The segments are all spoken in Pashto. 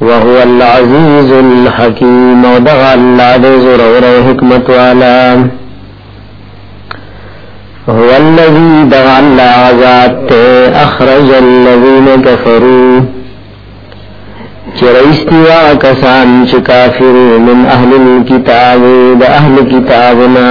وهو العزیز الحکیم او دغه الله دې زور او حکمت والا هو الذي دغه الله ذات اخرج الذين كفروا چرایستیا کسان چې کافر من اهل الكتاب د اهل کتابنا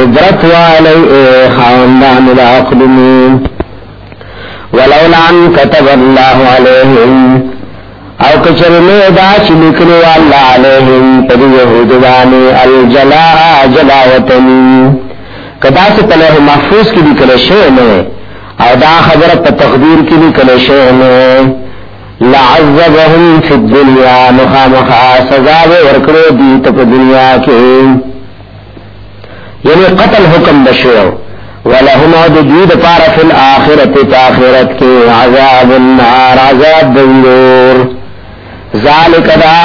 عبرت والی اے خاندان دا اقلمی ولولا ان كتب الله عليهم او کچرنه دا چې لیکلو الله عليهم په يهود باندې الجلاء جلا وطن کدا چې په لوح محفوظ کې لیکل شوی نه او دا خبره په تقدیر کې لیکل شوی نه لعذبهم فی الدنیا مخامخا سزا ورکړو دی ته په دنیا کې یعنی قتل حکم بشوه ولهم او د دوی د پاره فل اخرت په اخرت کې عذاب النار عذاب دور ذالک دا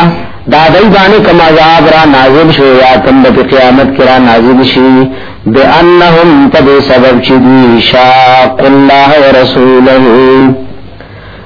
دا دای باندې کوم عذاب را نازل شو یا کوم د قیامت کې را نازل شي بانهم تب سبب چې دی شاق الله ورسوله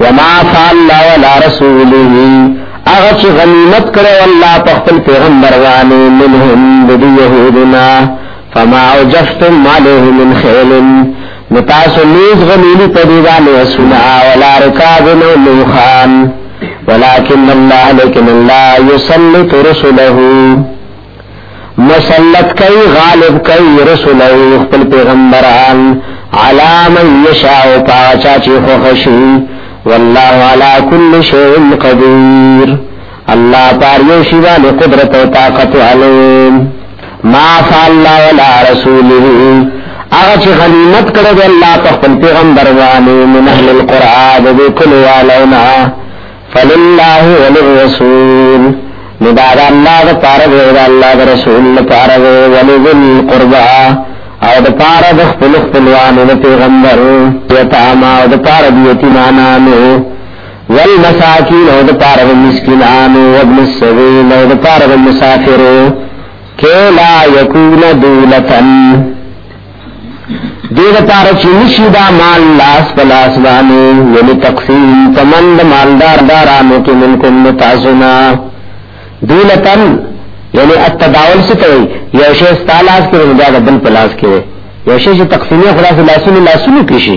وما فعل ولا رسوله اغه چې غنیمت کړو الله په خپل پیغمبر باندې منهم د يهودنا فما اوجفتم عليه من خيل نتاسو نیز غنیلی په دې باندې اسنا ولا رکاب نو لوخان ولكن الله لكن الله يسلط رسله مسلط کوي غالب کوي رسول او خپل پیغمبران علا من یشاء پاچا چې خوښي والله علا كل شيء قدير الله پار یو شی باندې قدرت او طاقت علیم ما فعل ولا رسوله هغه چې غنیمت کړو الله په خپل پیغمبر باندې من اهل القرآن د کل والونا فلله وللرسول نداد الله د پاره دی او الله د رسول د پاره دی ولذل قربا او د پاره د خپل خپلوان د پیغمبر یتاما او د پاره د یتیمانانو والمساکین او د پاره د مسکینانو وابن السبیل او د پاره د مسافرو کلا یکون دولتن دې لپاره چې نشي دا مال لاس په لاس باندې یعنی تقسیم تمن د مالدار دارانو کې منکم متعزنا دولتن یعنی التداول څه کوي یو شی ستالاس کې بیا د بل پلاس کې یو شی چې تقسیمي خلاص لاسونو لاسونو کې شي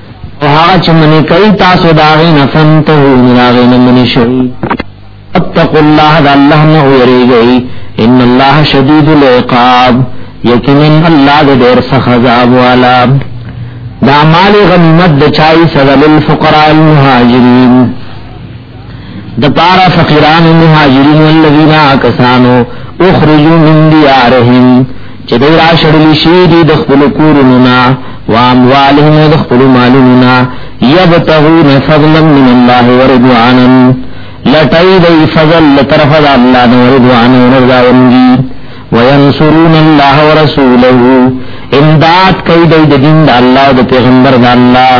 او هغه چې منی کوي تاسو دا غي نه فنتهو دا غي نه منی شئ اتقوا الله دا الله نه ویریږي ان الله شدید العقاب یقینا الله دې ډېر سخت عذاب والا دا مال غنیمت د چای سره للفقراء المهاجرین د پارا فقیران مهاجرین الذین کسانو اخرجوا من دیارهم چې دوی را شړل شي دي د خپل کورونو نا واموالهم د خپل مالونو نا یبتغون فضلا من الله ورضوانا لټای دی فضل لطرف دا اللہ نو رضوان و رضاونگی وینصرون اللہ و رسوله امداد کئی دی دین دا اللہ و دا پیغمبر دا اللہ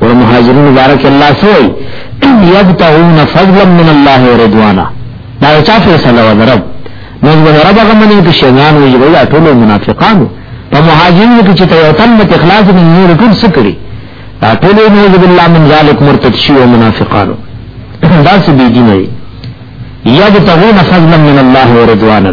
اور مهاجرین مبارک الله سوئی یبتغون فضلا من الله ورضوانا دا یو چا فیصله و درب نو د رب هغه منی کې شیطان وی وی ټول منافقانو په مهاجرین کې چې یو تن په اخلاص نه نور ټول سکړي دا ټول نعوذ بالله من ذلک مرتد شی او منافقانو دا څه دی دی نه یبتغون فضلا من الله ورضوانا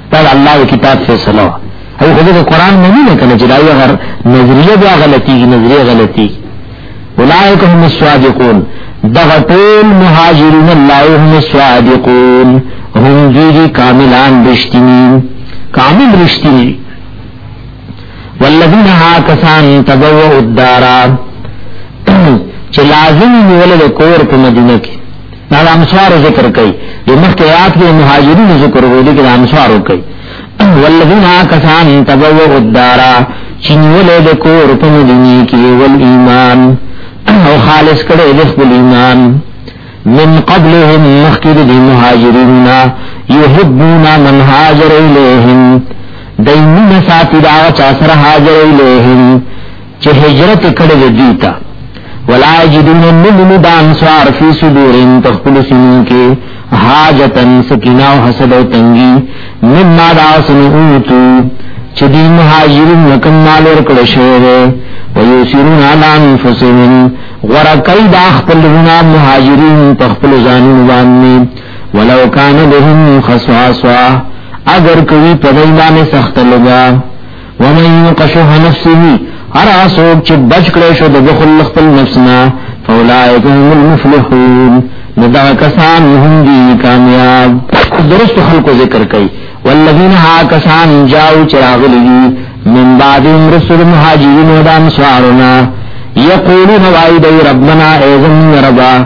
دا الله د کتاب فیصله وه او خو د قرآن منی نه کنه چې دا یو غر نظریه بیا غلطیږي نظریه غلطي اولئک هم الصادقون دغه ټول مهاجرون الله هم الصادقون هم دوی کاملان رښتینی کامل رښتینی والذین ها کسان تبوؤ الدارا چې لازم نیول د کور په مدینه کې دا د امسوار ذکر کوي د مخکې آیات کې مهاجرینو ذکر وو دي کې د امسوار کوي والذین کسان تبوؤ الدار چې نیولې د کور په مدینه کې ول ایمان او خالص کړي د خپل ایمان من قبلهم مخکې د مهاجرین یحبون من هاجر الیهم دایمه ساتي دا چا سره هاجر الیهم چې هجرت کړی دی دوی ته ولا یجدون ملنو دا انصار فی صدورهم تخپل سنو کې حاجتن سکینا او حسد او تنگی مما دا سنوتو چې دی مهاجرین لکم مال ورکړ شوی دی ویوسرون علی انفسهم ورکای دا خپل لنا مهاجرین تخپل ځانون باندې ولو کان بهم خصاصه اگر کوي په دای باندې سخت لګا ومن یوق شح نفسه هر اسوک چې بچ کړی شو د دخل خپل نفسنا فاولائک هم المفلحون ندا کسان هم دی کامیاب درست خلق ذکر کئی والذین ها کسان جاو چراغلی دی من بعد رسول مهاجرین و دانسوارنا یقولون وعید ربنا ایزن ربا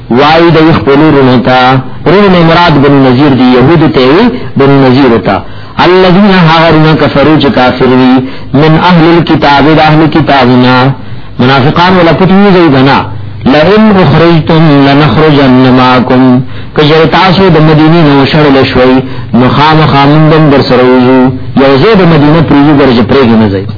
وای د خپل رونو ته رونو مراد بن نذیر دی يهود ته وی بن نذیر ته الذين هاغرون كفروا چې کافر وی من اهل الكتاب د اهل کتابنا منافقان ولا پټوي دی بنا لئن اخرجتم لنخرجن معكم کجر تاسو د مدینه نو شړل شوي نو خامخامندم در سره یو زه د مدینه پریږي درځ پرېږي نه ځي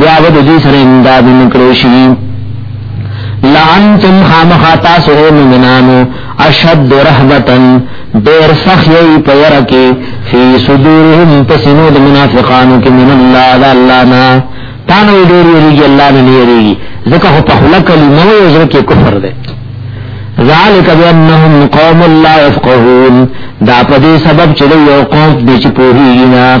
بیا به د دوی سره امداد نه کړی شي لانتم خامخا تاسو اے مومنانو اشد رهبتن ډیر سخت یی په یره کې فی صدورهم پسینو د منافقانو کې من الله د الله نه تانو ډیر یریږي الله نه یریږي ځکه هو په خلق کلمه او ځکه کې کفر ده ذالک بانهم قوم لا يفقهون دا په دې سبب چې یو قوم دې چې پوهیږي نه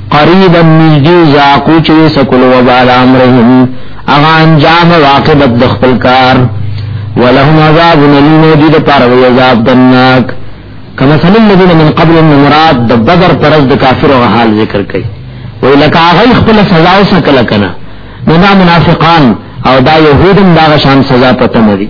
قریبا نزدی زاقو چوی سکلو وبال امرهم اغا انجام واقبت دخپل کار ولهم عذاب نلیم جد پاروی عذاب دنناک کما سن الذین من قبل مراد د بدر پرز د کافر او حال ذکر کړي وی لکه هغه خپل سزا او سکل کنا نو دا منافقان او دا يهودم دا شان سزا پته مری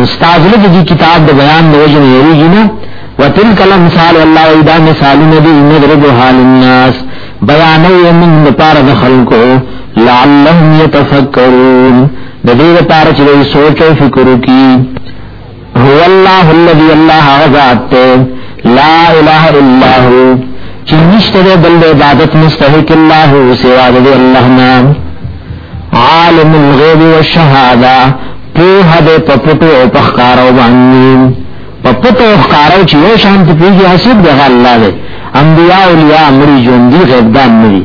نستازل د دې کتاب د بیان د وجه یریږي نه وتلک الامثال الله اذا مثال نبی نضرب حال الناس بیان یې من لپاره د خلکو لعلهم يتفکرون د دې لپاره چې سوچ او فکر وکړي هو الله الذي الله غزاد لا اله الا هو چې نشته بل عبادت مستحق الله سوا د الله نام عالم الغیب والشهاده پوه دې په پټو او په ښکارو باندې په پټو او ښکارو چې یو شان ته پیږي حسب دی الله دې انبیاء اولیاء مری جون دی غیب دان مری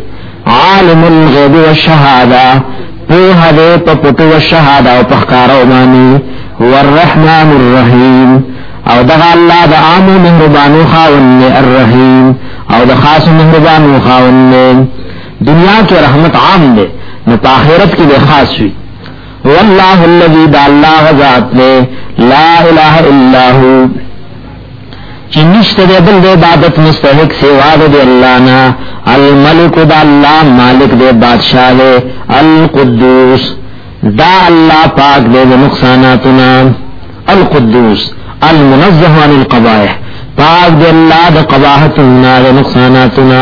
عالم الغیب والشهاده پوه دې په پټو او شهاده او په ښکارو باندې والرحمن الرحیم او دغه الله د عام مهربانو خاوند الرحیم او د خاص مهربانو خاوند دنیا کې رحمت عام دی نو په آخرت کې به خاص وي والله الذي دا الله ذات دی لا اله الا هو چې نشته دی بل عبادت مستحق سوا دی الله نه الملک دا الله مالک دی بادشاہ دی القدوس دا الله پاک دی د نقصاناتنا القدوس المنزه عن القبائح پاک دی الله د قباحتنا د نقصاناتنا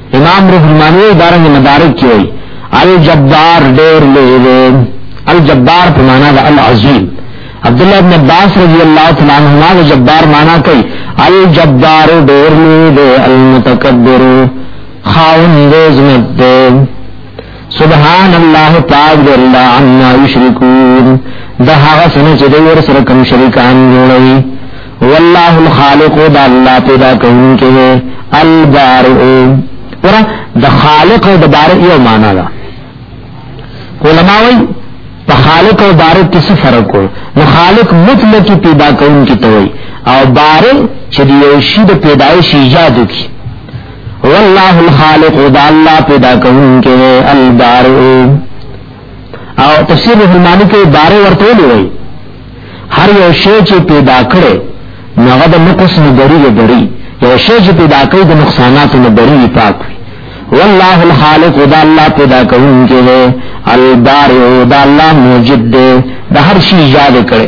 امام روح المانی وی دارنگ مدارک کی وی الجبار دیر لیوے الجبار پر مانا دا العظیم عبداللہ ابن عباس رضی اللہ تعالیٰ عنہما دا جبار مانا کئی الجبار دیر لیوے المتکبر خاون دے زمت دے سبحان الله پاک دی الله عما یشرکون دا هغه سنه چې دوی ور سره کوم شریکان جوړوي والله الخالق دا الله پیدا کوونکی دی البارئ پر د خالق او د بارئ یو معنا ده علماء وایي په خالق او بارئ کې څه فرق وي نو خالق مطلق پیدا کوونکی ته وایي او بارئ چې یو شی د پیدایش ایجاد وکړي والله الخالق دا الله پیدا کون کے البارئ او تفسیر روح المانی کے بارئ ورطو لوئی هر یو شی چې پیدا کړي نغه د نقص نه بری بری یو شی چې پیدا کړي د نقصانات نه بری پاک والله الخالق دا الله پیدا کوونکی دی البارئ دا الله موجد دی د هر شی یاد کړي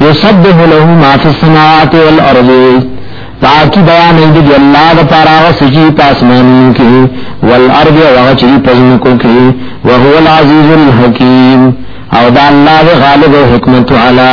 یسبح له ما فی السماوات والارض پاکی بیان ایدی دی اللہ دا پارا غسجی پاسمانین کی والارض وغچی پزمکو کی وهو العزیز الحکیم او دا اللہ دا غالب و حکمت علا